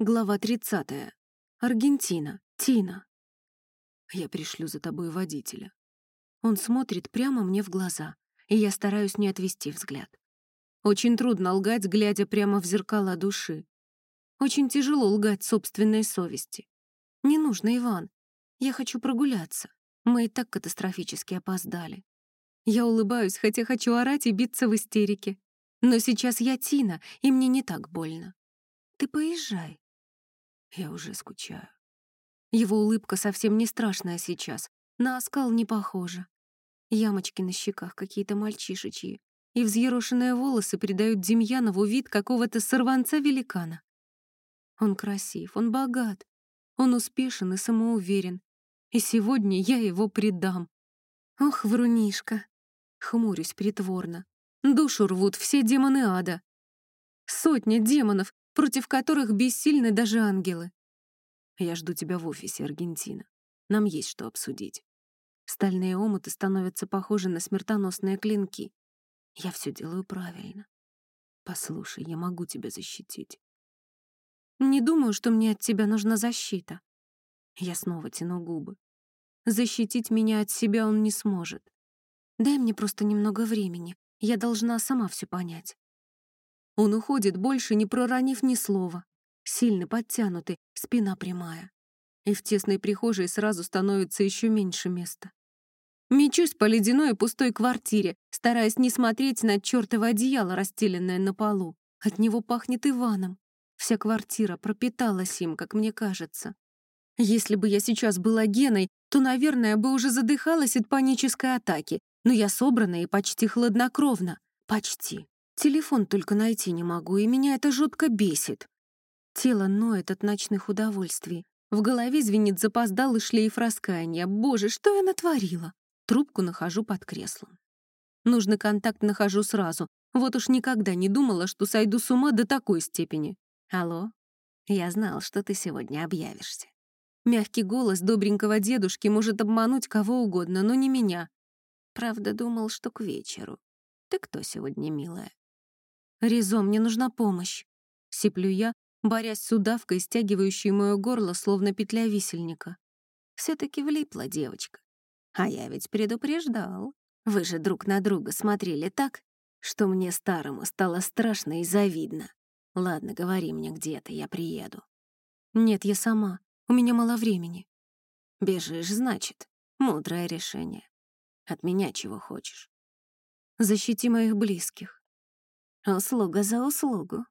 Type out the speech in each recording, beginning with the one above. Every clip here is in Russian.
Глава 30. Аргентина. Тина. Я пришлю за тобой водителя. Он смотрит прямо мне в глаза, и я стараюсь не отвести взгляд. Очень трудно лгать, глядя прямо в зеркало души. Очень тяжело лгать собственной совести. Не нужно, Иван. Я хочу прогуляться. Мы и так катастрофически опоздали. Я улыбаюсь, хотя хочу орать и биться в истерике. Но сейчас я Тина, и мне не так больно. Ты поезжай. Я уже скучаю. Его улыбка совсем не страшная сейчас, на оскал не похожа. Ямочки на щеках какие-то мальчишечьи, и взъерошенные волосы придают Демьянову вид какого-то сорванца-великана. Он красив, он богат, он успешен и самоуверен. И сегодня я его предам. Ох, врунишка. Хмурюсь притворно. Душу рвут все демоны ада. Сотня демонов, против которых бессильны даже ангелы. Я жду тебя в офисе, Аргентина. Нам есть что обсудить. Стальные омуты становятся похожи на смертоносные клинки. Я все делаю правильно. Послушай, я могу тебя защитить. Не думаю, что мне от тебя нужна защита. Я снова тяну губы. Защитить меня от себя он не сможет. Дай мне просто немного времени. Я должна сама все понять. Он уходит, больше не проронив ни слова. Сильно подтянутый, спина прямая. И в тесной прихожей сразу становится еще меньше места. Мечусь по ледяной и пустой квартире, стараясь не смотреть на чёртово одеяло, расстеленное на полу. От него пахнет Иваном. Вся квартира пропиталась им, как мне кажется. Если бы я сейчас была Геной, то, наверное, бы уже задыхалась от панической атаки, но я собрана и почти хладнокровна. Почти. Телефон только найти не могу, и меня это жутко бесит. Тело ноет от ночных удовольствий. В голове звенит запоздалый шлейф раскаяния. Боже, что я натворила? Трубку нахожу под креслом. Нужный контакт нахожу сразу. Вот уж никогда не думала, что сойду с ума до такой степени. Алло? Я знал, что ты сегодня объявишься. Мягкий голос добренького дедушки может обмануть кого угодно, но не меня. Правда, думал, что к вечеру. Ты кто сегодня, милая? «Ризо, мне нужна помощь!» — сиплю я, борясь с удавкой, стягивающей мое горло, словно петля висельника. все таки влипла девочка. А я ведь предупреждал. Вы же друг на друга смотрели так, что мне старому стало страшно и завидно. Ладно, говори мне, где ты, я приеду. Нет, я сама. У меня мало времени. Бежишь, значит. Мудрое решение. От меня чего хочешь? Защити моих близких. Услуга за услугу.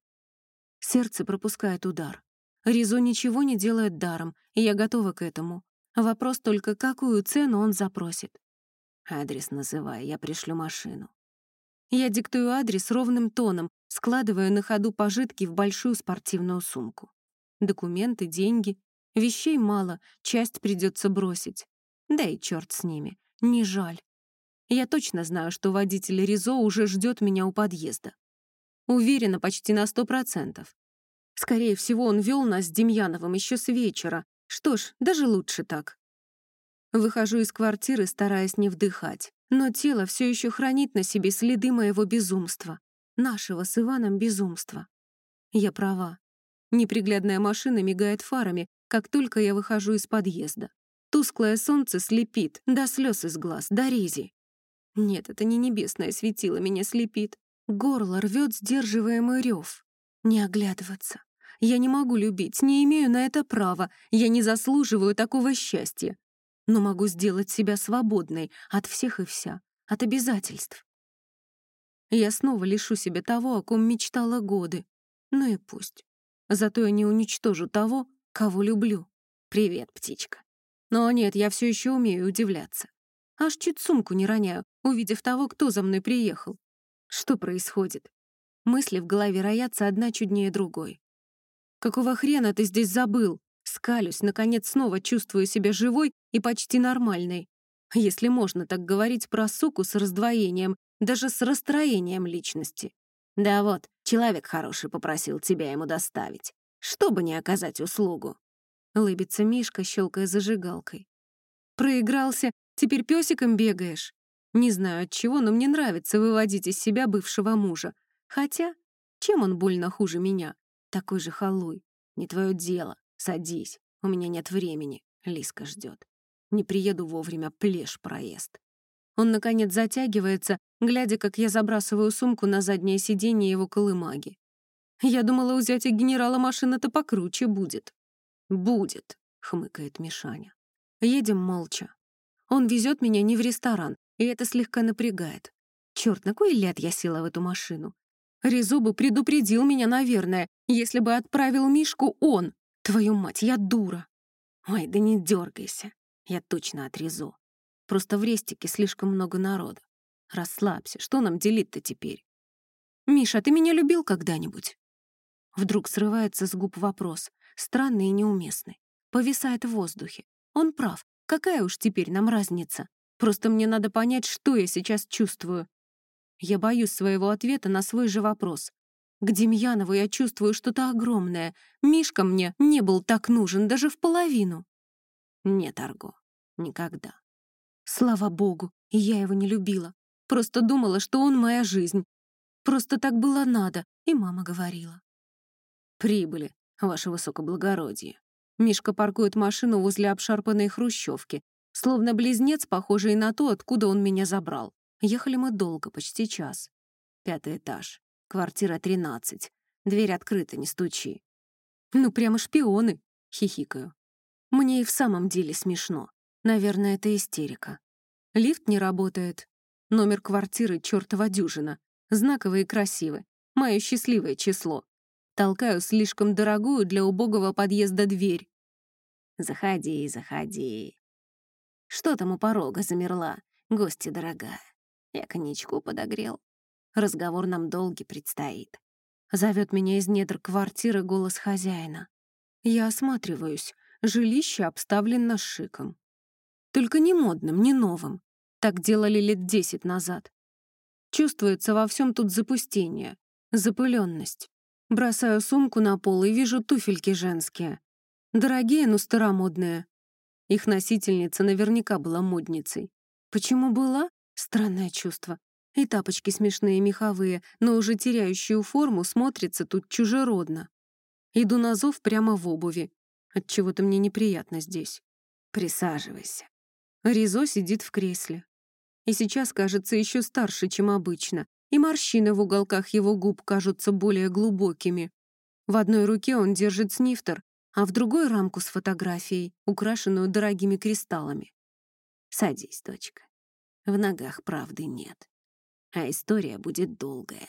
Сердце пропускает удар. Ризо ничего не делает даром, и я готова к этому. Вопрос только, какую цену он запросит. Адрес называй, я пришлю машину. Я диктую адрес ровным тоном, складывая на ходу пожитки в большую спортивную сумку. Документы, деньги. Вещей мало, часть придется бросить. Да и черт с ними, не жаль. Я точно знаю, что водитель Ризо уже ждет меня у подъезда. Уверена почти на сто процентов. Скорее всего, он вел нас с Демьяновым еще с вечера. Что ж, даже лучше так. Выхожу из квартиры, стараясь не вдыхать. Но тело все еще хранит на себе следы моего безумства. Нашего с Иваном безумства. Я права. Неприглядная машина мигает фарами, как только я выхожу из подъезда. Тусклое солнце слепит, до слез из глаз, до рези. Нет, это не небесное светило меня слепит. Горло рвет сдерживаемый рев. Не оглядываться. Я не могу любить, не имею на это права, я не заслуживаю такого счастья. Но могу сделать себя свободной от всех и вся, от обязательств. Я снова лишу себя того, о ком мечтала годы. Ну и пусть. Зато я не уничтожу того, кого люблю. Привет, птичка. Но нет, я все еще умею удивляться. Аж чуть сумку не роняю, увидев того, кто за мной приехал. Что происходит? Мысли в голове роятся одна чуднее другой. «Какого хрена ты здесь забыл?» Скалюсь, наконец снова чувствую себя живой и почти нормальной. Если можно так говорить про суку с раздвоением, даже с расстроением личности. Да вот, человек хороший попросил тебя ему доставить, чтобы не оказать услугу. Лыбится Мишка, щелкая зажигалкой. Проигрался, теперь песиком бегаешь. Не знаю от чего, но мне нравится выводить из себя бывшего мужа. Хотя, чем он больно хуже меня? Такой же халуй. Не твое дело. Садись. У меня нет времени. Лиска ждет. Не приеду вовремя, плешь проезд. Он, наконец, затягивается, глядя, как я забрасываю сумку на заднее сиденье его колымаги. Я думала, у зятя генерала машина-то покруче будет. «Будет», — хмыкает Мишаня. Едем молча. Он везет меня не в ресторан, и это слегка напрягает. Черт, на кой ляд я села в эту машину? Резу бы предупредил меня, наверное, если бы отправил Мишку он. Твою мать, я дура. Ой, да не дергайся. Я точно отрезу. Просто в рестике слишком много народа. Расслабься, что нам делить-то теперь? «Миша, ты меня любил когда-нибудь?» Вдруг срывается с губ вопрос, странный и неуместный. Повисает в воздухе. Он прав. Какая уж теперь нам разница? Просто мне надо понять, что я сейчас чувствую. Я боюсь своего ответа на свой же вопрос. К Демьянову я чувствую что-то огромное. Мишка мне не был так нужен даже в половину. Нет, Арго, никогда. Слава богу, я его не любила. Просто думала, что он моя жизнь. Просто так было надо, и мама говорила. «Прибыли, ваше высокоблагородие». Мишка паркует машину возле обшарпанной хрущевки, словно близнец, похожий на то, откуда он меня забрал. Ехали мы долго, почти час. Пятый этаж, квартира 13. Дверь открыта, не стучи. «Ну, прямо шпионы!» — хихикаю. Мне и в самом деле смешно. Наверное, это истерика. Лифт не работает. Номер квартиры чертова дюжина. Знаковый и красивый. Мое счастливое число. Толкаю слишком дорогую для убогого подъезда дверь. «Заходи, заходи». «Что там у порога замерла, гостья дорогая?» Я коньячку подогрел. Разговор нам долгий предстоит. Зовет меня из недр квартиры голос хозяина. Я осматриваюсь. Жилище обставлено шиком. Только не модным, не новым. Так делали лет десять назад. Чувствуется во всем тут запустение, запыленность. Бросаю сумку на пол и вижу туфельки женские. Дорогие, но старомодные. Их носительница наверняка была модницей. Почему была? Странное чувство. И тапочки смешные, меховые, но уже теряющую форму, смотрится тут чужеродно. Иду на зов прямо в обуви. Отчего-то мне неприятно здесь. Присаживайся. Ризо сидит в кресле. И сейчас кажется еще старше, чем обычно, и морщины в уголках его губ кажутся более глубокими. В одной руке он держит снифтер, а в другой — рамку с фотографией, украшенную дорогими кристаллами. «Садись, дочка. В ногах правды нет. А история будет долгая.